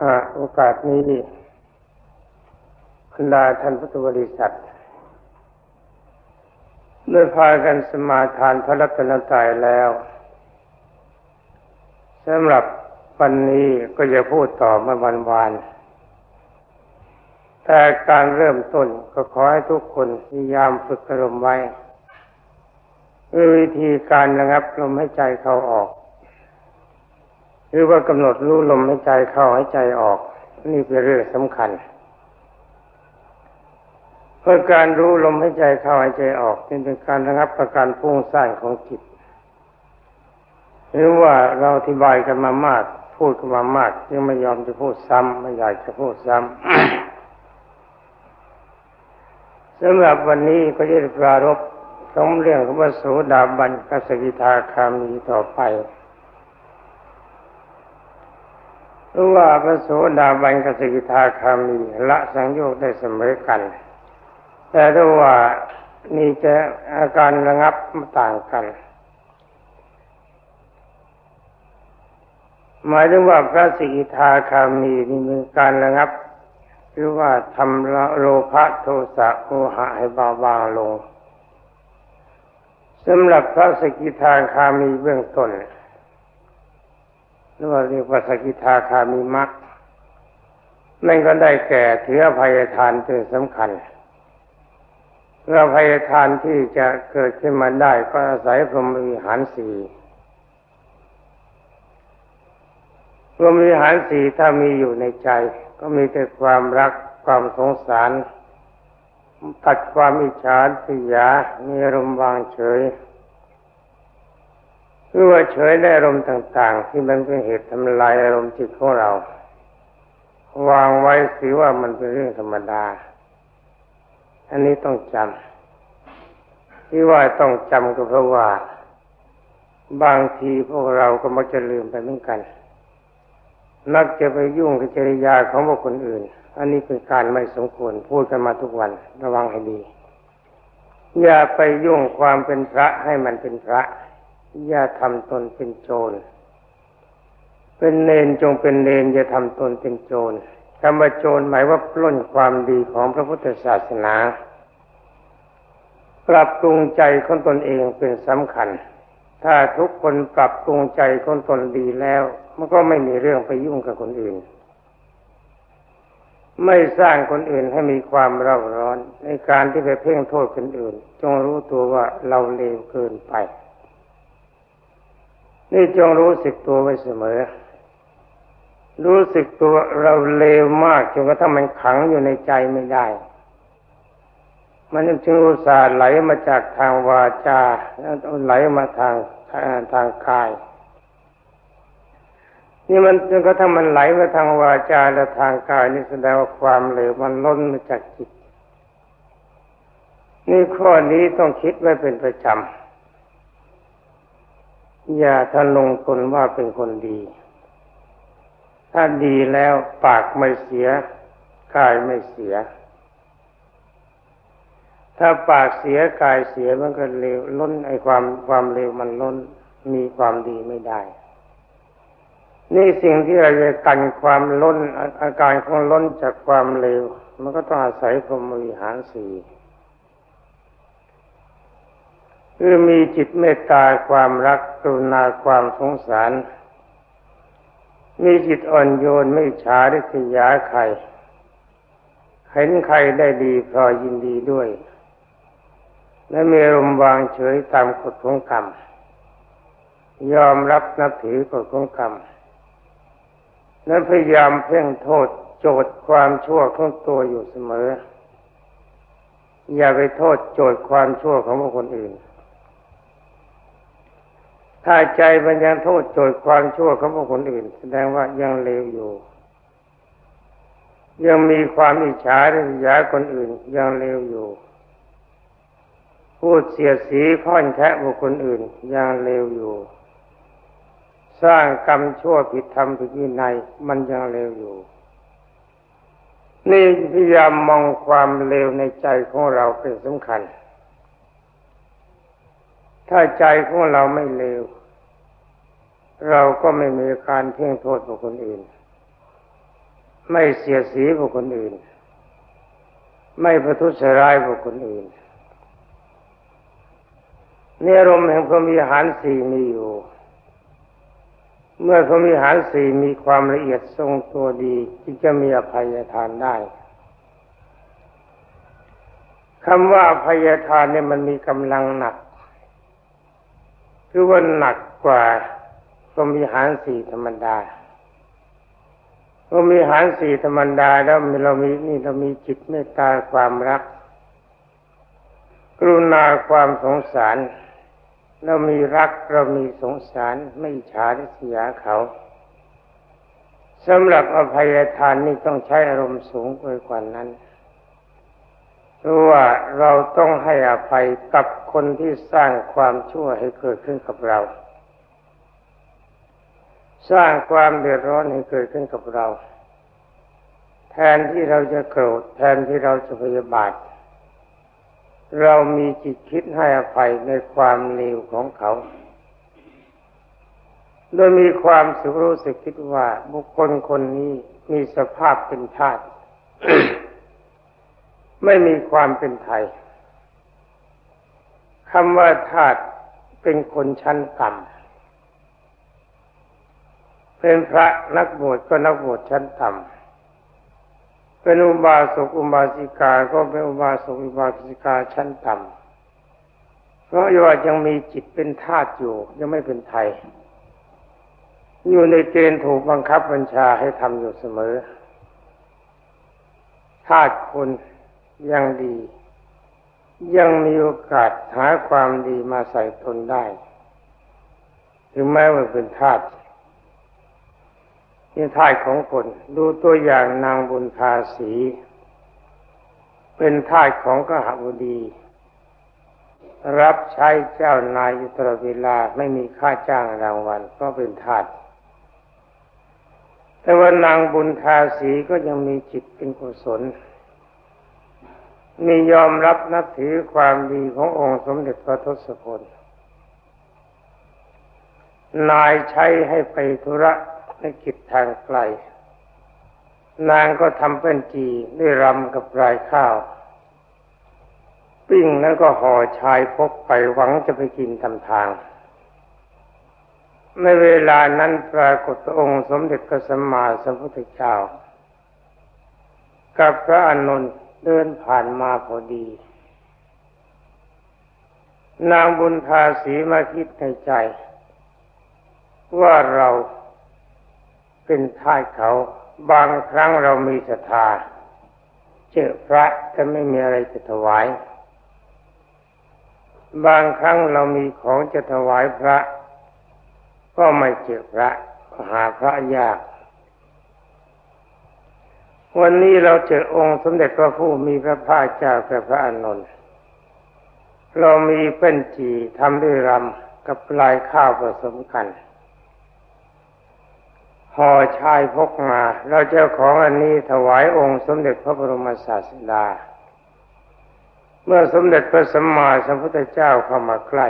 อาโอกาสนี้บรรดาท่านพุทธบริษัทได้พากันสมาทานพระรัตนตรัยแล้วสำหรับวันนี้ก็จะพูดต่อมื่อวันวานแต่การเริ่มต้นก็ขอให้ทุกคนพยายามฝึกอารมณ์ไว้วิธีการระงับลมให้ใจเขาออก หรือว่ากำหนดรู้ลมหายใจเข้าหายใจออก นี่เป็นเรื่องสำคัญ เพราะการรู้ลมหายใจเข้าหายใจออกเป็นการระงับประการพุ่งสร้างของจิตหรือว่าเราอธิบายกันมามาก พูดกันมามากยังไม่ยอมจะพูดซ้ำไม่อยากจะพูดซ้ำสำหรับวันนี้ก็จะปรารบสองเรื่องของพระโสดาบันกัสกิทาคามีต่อไป รู้ว่าพระโสดาบันกับสกิทาคามีละสังโยชน์ได้เสมอกัน แต่ถ้าว่านี่จะอาการระงับต่างกัน หมายถึงว่าพระสกิทาคามีนี่มีการระงับหรือว่าทำโลภะโทสะโมหะให้เบาบางลงสำหรับพระสกิทาคามีเบื้องต้น หรือว่าเรียกว่าสกิทาคามีมักนั่นก็ได้แก่ถืออภัยทานเป็นสำคัญเพื่อภัยทานที่จะเกิดขึ้นมาได้ก็อาศัยพรหมวิหารสี่พรหมวิหารสี่ถ้ามีอยู่ในใจ ก็มีแต่ความรักความสงสารตัดความอิจฉาทิยามีอารมณ์วางเฉย คือว่าเฉยได้อารมณ์ต่าง ๆ ที่มันเป็นเหตุทำลายอารมณ์จิตของเรา วางไว้สิว่ามันเป็นเรื่องธรรมดา อันนี้ต้องจำที่ว่าต้องจำก็เพราะว่า บางทีพวกเราก็มักจะลืมไปเหมือนกันนักจะไปยุ่งกับจริยาของบุคคลอื่น อันนี้เป็นการไม่สมควรพูดกันมาทุกวันระวังให้ดี อย่าไปยุ่งความเป็นพระให้มันเป็นพระ อย่าทำตนเป็นโจร เป็นเนนจงเป็นเนนอย่าทำตนเป็นโจรคำว่าโจรหมายว่าปล้นความดีของพระพุทธศาสนา ปรับปรุงใจของตนเองเป็นสำคัญ ถ้าทุกคนปรับปรุงใจของตนดีแล้ว มันก็ไม่มีเรื่องไปยุ่งกับคนอื่น ไม่สร้างคนอื่นให้มีความเร่าร้อน ในการที่ไปเพ่งโทษคนอื่น จงรู้ตัวว่าเราเลวเกินไป นี่จงรู้สึกตัวไว้เสมอ รู้สึกตัวเราเลวมากจนกระทั่งมันขังอยู่ในใจไม่ได้ มันจึงอุตส่าห์ไหลมาจากทางวาจาแล้วไหลมาทางทางกาย นี่มันจนกระทั่งมันไหลมาทางวาจาและทางกายนี่แสดงว่าความเลวมันล้นมาจากจิต นี่ข้อนี้ต้องคิดไว้เป็นประจำ อย่าทะลงตนว่าเป็นคนดี ถ้าดีแล้วปากไม่เสียกายไม่เสีย ถ้าปากเสียกายเสียมันก็เลวล้นไอความความเลวมันล้นมีความดีไม่ได้ นี่สิ่งที่เราจะกันความล้นอาการของล้นจากความเลวมันก็ต้องอาศัยพรหมวิหารสี่ คือมีจิตเมตตาความรักกรุณาความสงสาร มีจิตอ่อนโยนไม่ฉาริษยาใคร เห็นใครได้ดีพอยินดีด้วย และมีรมวางเฉยตามกฎของกรรม ยอมรับนับถือกฎของกรรม และพยายามเพ่งโทษโจทย์ความชั่วของตัวอยู่เสมอ อย่าไปโทษโจทย์ความชั่วของบุคคลอื่น ถ้าใจมันยังโทษโจทย์ความชั่วของคนอื่น แสดงว่ายังเลวอยู่ ยังมีความอิจฉาริษยาคนอื่น ยังเลวอยู่ พูดเสียสีค่อนแคะบุคคลอื่น ยังเลวอยู่ สร้างกรรมชั่วผิดธรรมผิดวินัยมันยังเลวอยู่นี่พยายามมองความเลวในใจของเราเป็นสำคัญ ถ้าใจของเราไม่เลว เราก็ไม่มีการเพ่งโทษบุคคลอื่น ไม่เสียสีบุคคลอื่น ไม่ประทุษร้ายบุคคลอื่นเนี่ยอรมแห่งพรหมิหารสี่มีอยู่ เมื่อพรหมิหารสี่มีความละเอียดทรงตัวดีที่จะมีอภัยทานได้คำว่าอภัยทานเนี่ยมันมีกำลังหนัก คือว่าหนักกว่า พรมิหารสี่ธรรมดาพรหมิหารสี่ธรรมดาแล้วเรามีนี่เรามีจิตเมตตาความรัก กรุณาความสงสาร เรามีรักเรามีสงสารไม่ฉาริษยาเขาสำหรับอภัยทานนี่ต้องใช้อารมณ์สูงกว่านั้นเพราะว่าเราต้องให้อภัยกับคนที่สร้างความชั่วให้เกิดขึ้นกับเรา สร้างความเดือดร้อนให้เกิดขึ้นกับเรา แทนที่เราจะโกรธแทนที่เราจะพยาบาท เรามีจิตคิดให้อภัยในความเลวของเขา โดยมีความสุขรู้สึกคิดว่าบุคคลคนนี้มีสภาพเป็นธาตไม่มีความเป็นไทยคำว่าธาตุเป็นคนชั้นต่ำ เป็นพระนักบวชก็นักบวชชั้นต่ำเป็นอุบาสกอุบาสิกาก็เป็นอุบาสกอุบาสิกาชั้นต่ำเพราะว่ายังมีจิตเป็นธาตุอยู่ยังไม่เป็นไทย อยู่ในเกณฑ์ถูกบังคับบัญชาให้ทำอยู่เสมอธาตุคนยังดี ยังมีโอกาสหาความดีมาใส่ตนได้ ถึงแม้ว่าเป็นธาตุ นี่ท่ายของคน ดูตัวอย่างนางบุญภาสี เป็นท่ายของกหบดี รับใช้เจ้านายอยู่ตลอดเวลาไม่มีค่าจ้างรางวัลก็เป็นทาสแต่ว่านางบุญทาสีก็ยังมีจิตเป็นกุศลมียอมรับนับถือความดีขององค์สมเด็จพระทศพลนายใช้ให้ไปธุระ ในกิจทางไกล นางก็ทำเป็นจีด้วยรำกับรายข้าว ปิ้งแล้วก็ห่อชายพกไปหวังจะไปกินทำทาง ในเวลานั้นปรากฏองค์สมเด็จพระสัมมาสัมพุทธเจ้า กับพระอนุนเดินผ่านมาพอดี นางบุญทาสีมาคิดในใจว่าเรา เป็นท่ายเขา บางครั้งเรามีศรัทธาเจอพระแต่ไม่มีอะไรจะถวาย บางครั้งเรามีของจะถวายพระ ก็ไม่เจอพระหาพระยาก วันนี้เราเจอองค์สมเด็จพระผู้มีพระภาคเจ้าแก่พระอานนท์เรามีเป็นจีทำด้วยรำกับลายข้าวผสมกัน ห่อชายพกมา เราเจ้าของอันนี้ถวายองค์สมเด็จพระบรมศาสดา เมื่อสมเด็จพระสัมมาสัมพุทธเจ้าเข้ามาใกล้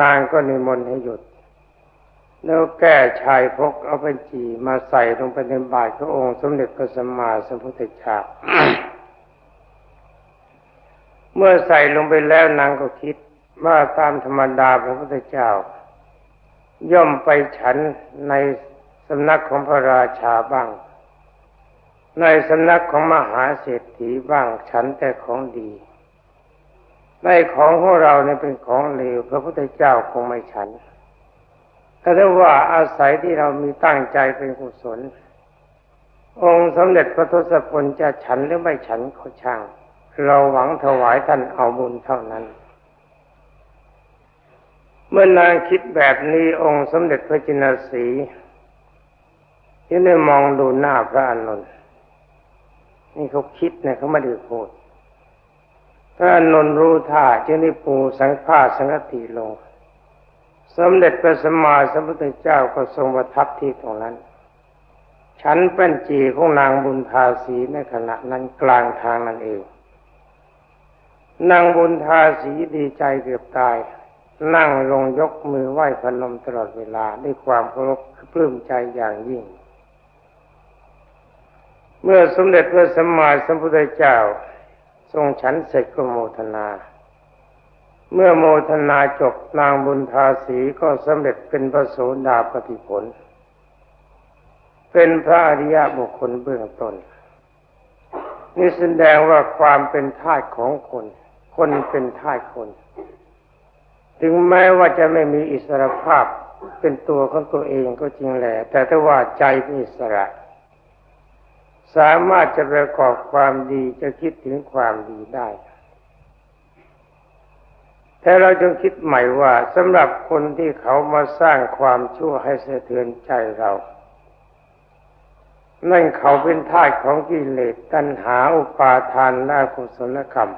นางก็นิมนต์ให้หยุด แล้วแก้ชายพกเอาเป็นจีมาใส่ลงไปในบาตรขององค์สมเด็จพระสัมมาสัมพุทธเจ้า เมื่อใส่ลงไปแล้วนางก็คิดว่าตามธรรมดาพระพุทธเจ้า ย่อมไปฉันในสำนักของพระราชาบ้าง ในสำนักของมหาเศรษฐีบ้าง ฉันแต่ของดีในของของเราเนี่ยเป็นของเลวพระพุทธเจ้าคงไม่ฉันแต่ถ้ว่าอาศัยที่เรามีตั้งใจเป็นกุศล องค์สมเด็จพระทศพลจะฉันหรือไม่ฉันเขาช่าง เราหวังถวายท่านเอาบุญเท่านั้น เมื่อนางคิดแบบนี้องค์สมเด็จพระจินสีที่ได้มองดูหน้าพระอานนท์นี่เขาคิดเนี่ยเขาไม่ได้พูดพระอานนท์รู้ท่าจึงได้ปูสังฆาสังฆติลง สมเด็จพระสัมมาสัมพุทธเจ้าก็ทรงประทับที่ตรงนั้นฉันเป็นจีของนางบุญทาสีในขณะนั้นกลางทางนั่นเอง นางบุญทาสีดีใจเกือบตาย นั่งลงยกมือไหว้พนมตลอดเวลาด้วยความเคารพปลื้มใจอย่างยิ่ง เมื่อสมเด็จพระสัมมาสัมพุทธเจ้า ทรงฉันเสร็จก็โมทนา เมื่อโมทนาจบนางบุญทาสีก็สำเร็จเป็นพระโสดาปฏิผล เป็นพระอริยบุคคลเบื้องต้น นี่แสดงว่าความเป็นทาสของคน คนเป็นทาสคน ถึงแม้ว่าจะไม่มีอิสรภาพเป็นตัวของตัวเองก็จริงแหละ แต่ถ้าว่าใจเป็นอิสระ สามารถจะประกอบความดีจะคิดถึงความดีได้แต่เราจงคิดใหม่ว่าสำหรับคนที่เขามาสร้างความชั่วให้สะเทือนใจเรา นั่นเขาเป็นทาสของกิเลสตัณหาอุปาทานและกุศลกรรม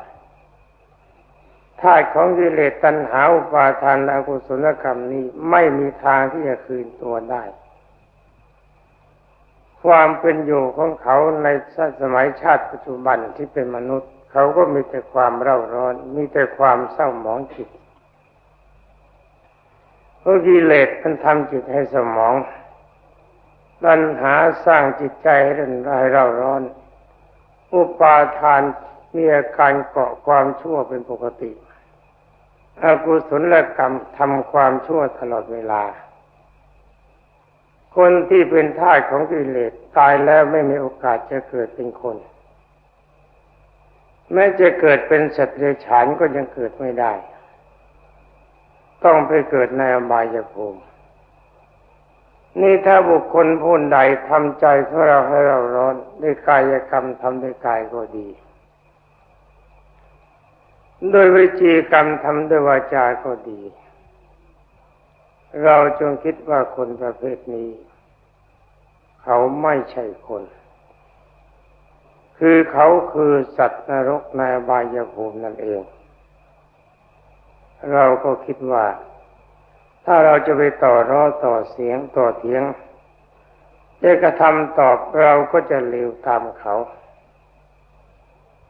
ทาสของกิเลสตัณหาอุปาทานและกุศลกรรมนี้ไม่มีทางที่จะคืนตัวได้ ความเป็นอยู่ของเขาในสมัยชาติปัจจุบันที่เป็นมนุษย์ เขาก็มีแต่ความเร่าร้อน มีแต่ความเศร้าหมองจิตเพราะกิเลสมันทำจิตให้สมองตัณหาสร้างจิตใจให้รนร้ายเร่าร้อน อุปาทาน มีอาการเกาะความชั่วเป็นปกติอกุศลกรรมทำความชั่วตลอดเวลา คนที่เป็นทาสของกิเลสตายแล้วไม่มีโอกาสจะเกิดเป็นคน แม้จะเกิดเป็นสัตว์เดรัจฉานก็ยังเกิดไม่ได้ ต้องไปเกิดในอบายภูมินี่ถ้าบุคคลผู้ใดทำใจของเราให้เราร้อนด้วยกายกรรมทำด้วยกายก็ดี โดยวิจีกรรมทำด้วยวาจาก็ดี เราจงคิดว่าคนประเภทนี้ เขาไม่ใช่คน คือเขาคือสัตว์นรกในบายภูมินั่นเอง เราก็คิดว่า ถ้าเราจะไปต่อร้อต่อเสียงต่อเถียงจะกระทำตอบเราก็จะเร็วตามเขา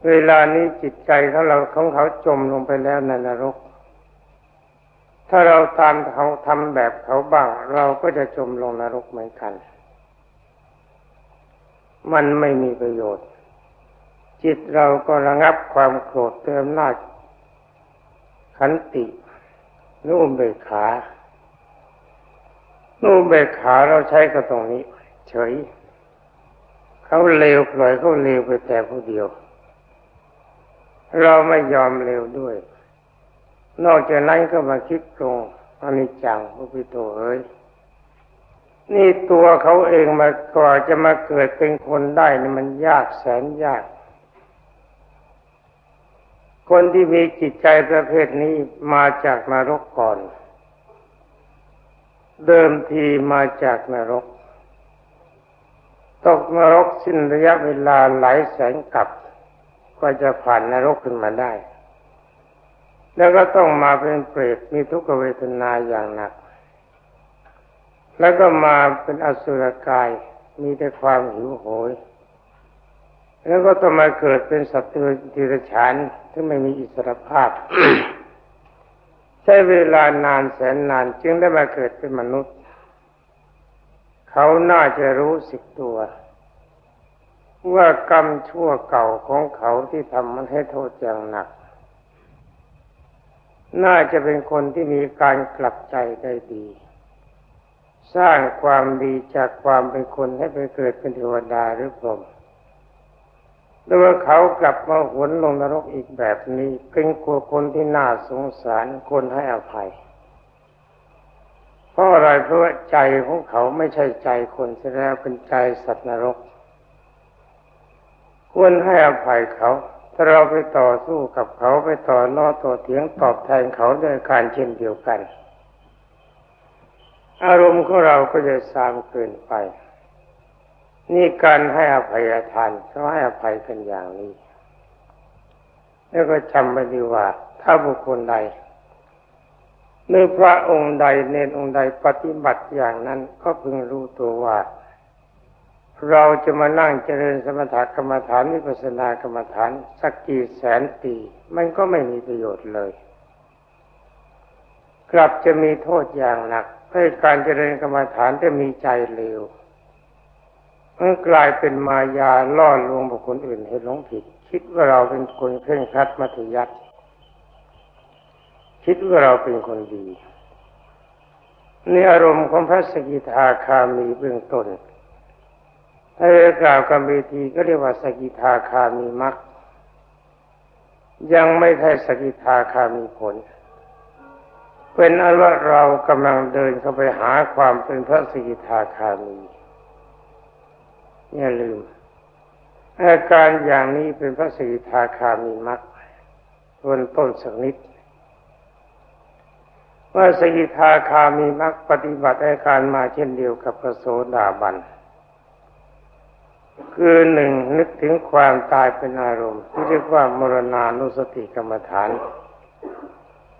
เวลานี้จิตใจของเราของเขาจมลงไปแล้วในนรก ถ้าเราตามเขาทำแบบเขาบ้าง เราก็จะจมลงนรกเหมือนกัน มันไม่มีประโยชน์ จิตเราก็ระงับความโกรธเติมหน้าขันตินุ่มเบกขานุ่มเบกขาเราใช้ก็ตรงนี้ เฉย เขาเลวปล่อยเขาเลวไปแต่ผู้เดียว เราไม่ยอมเลวด้วย นอกจากนั้นก็มาคิดตรงอนิจจังพระพิโตเอ้ยนี่ตัวเขาเองมากว่าจะมาเกิดเป็นคนได้นี่มันยากแสนยาก คนที่มีจิตใจประเภทนี้มาจากนรกก่อน เดิมทีมาจากนรก ตกนรกสิ้นระยะเวลาหลายแสนกับ ก็จะผ่านนรกขึ้นมาได้ แล้วก็ต้องมาเป็นเปรตมีทุกขเวทนาอย่างหนัก แล้วก็มาเป็นอสุรกายมีแต่ความหิวโหย แล้วก็ต้องมาเกิดเป็นสัตว์ทิรฉานที่ไม่มีอิสรภาพ ใช้เวลานานแสนนานจึงได้มาเกิดเป็นมนุษย์ เขาน่าจะรู้สึกตัว ว่ากรรมชั่วเก่าของเขาที่ทำมันให้โทษอย่างหนัก น่าจะเป็นคนที่มีการกลับใจได้ดี สร้างความดีจากความเป็นคนให้ไปเกิดเป็นเทวดาหรือพรหมแล้ว่าเขากลับมาหวนลงนรกอีกแบบนี้ เป็นคนคนที่น่าสงสารคนให้อภัย เพราะอะไรเพราะใจของเขาไม่ใช่ใจคนแสดงเป็นใจสัตว์นรก ควรให้อภัยเขาถ้าเราไปต่อสู้กับเขาไปต่อล้อต่อเถียงตอบแทนเขาด้วยการเช่นเดียวกัน อารมณ์ของเราก็จะสามเกินไป นี่การให้อภัยทานเขาให้อภัยกันอย่างนี้ แล้วก็จำไว้ดีว่า ถ้าบุคคลใดหรือพระองค์ใดเนรองค์ใดปฏิบัติอย่างนั้นก็พึงรู้ตัวว่า เราจะมานั่งเจริญสมถกรรมฐานวิปัสสนากรรมฐาน สักกี่แสนปี มันก็ไม่มีประโยชน์เลย กลับจะมีโทษอย่างหนักให้การเจริญกรรมฐานจะมีใจเลวมันกลายเป็นมายาล่อลวงบุคคลอื่นให้หลงผิด คิดว่าเราเป็นคนเคร่งครัดมัธยัติคิดว่าเราเป็นคนดีในอารมณ์ของพระสกิทาคามีเบื้องต้น ถ้ากล่าวกับเวทีก็เรียกว่าสกิทาคามีมักยังไม่ใช่สกิทาคามีผล เป็นอันว่าเรากำลังเดินเข้าไปหาความเป็นพระสกิทาคามีอย่าลืมอาการอย่างนี้เป็นพระสกิทาคามีมักบนต้นสักนิดว่าสกิทาคามีมักปฏิบัติอาการมาเช่นเดียวกับพระโสดาบัน คือหนึ่งนึกถึงความตายเป็นอารมณ์ ที่เรียกว่ามรณานุสติกรรมฐาน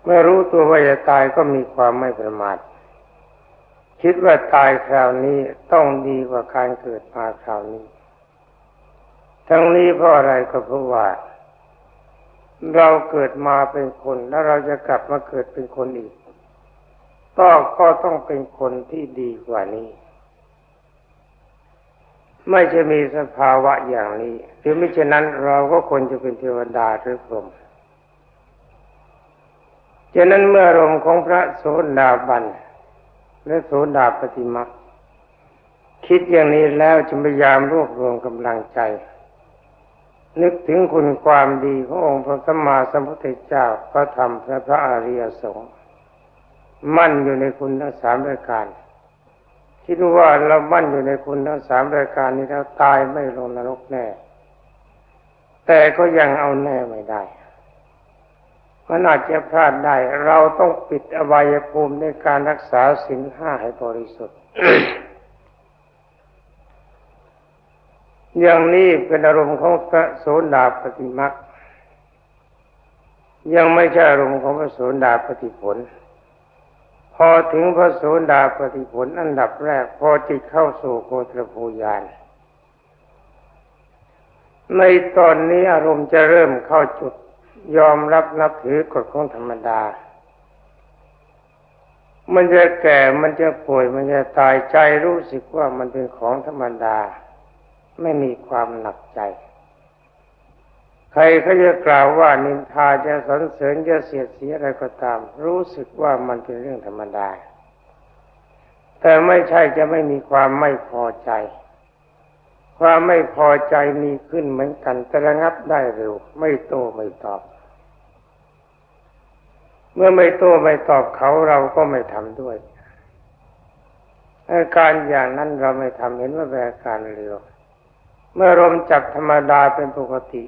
เมื่อรู้ตัวว่าจะตายก็มีความไม่ประมาทคิดว่าตายคราวนี้ต้องดีกว่าการเกิดมาคราวนี้ ทั้งนี้เพราะอะไรก็เพราะว่า เราเกิดมาเป็นคนแล้วเราจะกลับมาเกิดเป็นคนอีก ก็ก็ต้องเป็นคนที่ดีกว่านี้ ไม่จะมีสภาวะอย่างนี้หรือไม่เช่นนั้นเราก็ควรจะเป็นเทวดาหรือพรหมฉะนั้นเมื่อรมของพระโสดาบันและโสดาปฏิมาคิดอย่างนี้แล้วจะพยายามรวบรวมกำลังใจ นึกถึงคุณความดีขององค์พระสัมมาสัมพุทธเจ้าพระธรรมและพระอริยสงฆ์มั่นอยู่ในคุณทั้งสามปรายการ คิดว่าเรามั่นอยู่ในคุณทั้งสามรายการนี้แล้วตายไม่ลงนรกแน่ แต่ก็ยังเอาแน่ไม่ได้มันอาจจะพลาดได้ เราต้องปิดอวัยภูมิในการรักษาสิ่งห้าให้บริสุทธิ์อย่างนี้เป็นอารมณ์ของพระโสดาปฏิมักยังไม่ใช่อารมณ์ของพระโสดาปฏิผล พอถึงพระโสดาปฏิผลอันดับแรก พอจิตเข้าสู่โคตรภูยานในตอนนี้อารมณ์จะเริ่มเข้าจุดยอมรับนับถือกฎของธรรมดา มันจะแก่ มันจะป่วย มันจะตายใจรู้สึกว่ามันเป็นของธรรมดา ไม่มีความหนักใจ ใครเขาจะกล่าวว่านินทาจะสรรเสริญจะเสียดสีอะไรก็ตาม รู้สึกว่ามันเป็นเรื่องธรรมดา แต่ไม่ใช่จะไม่มีความไม่พอใจ ความไม่พอใจมีขึ้นเหมือนกันแต่ระงับได้เร็ว ไม่โตไม่ตอบ เมื่อไม่โตไม่ตอบเขาเราก็ไม่ทำด้วยอาการอย่างนั้นเราไม่ทำเห็นว่าเป็นอาการเร็ว เมื่อลมจับธรรมดาเป็นปกติ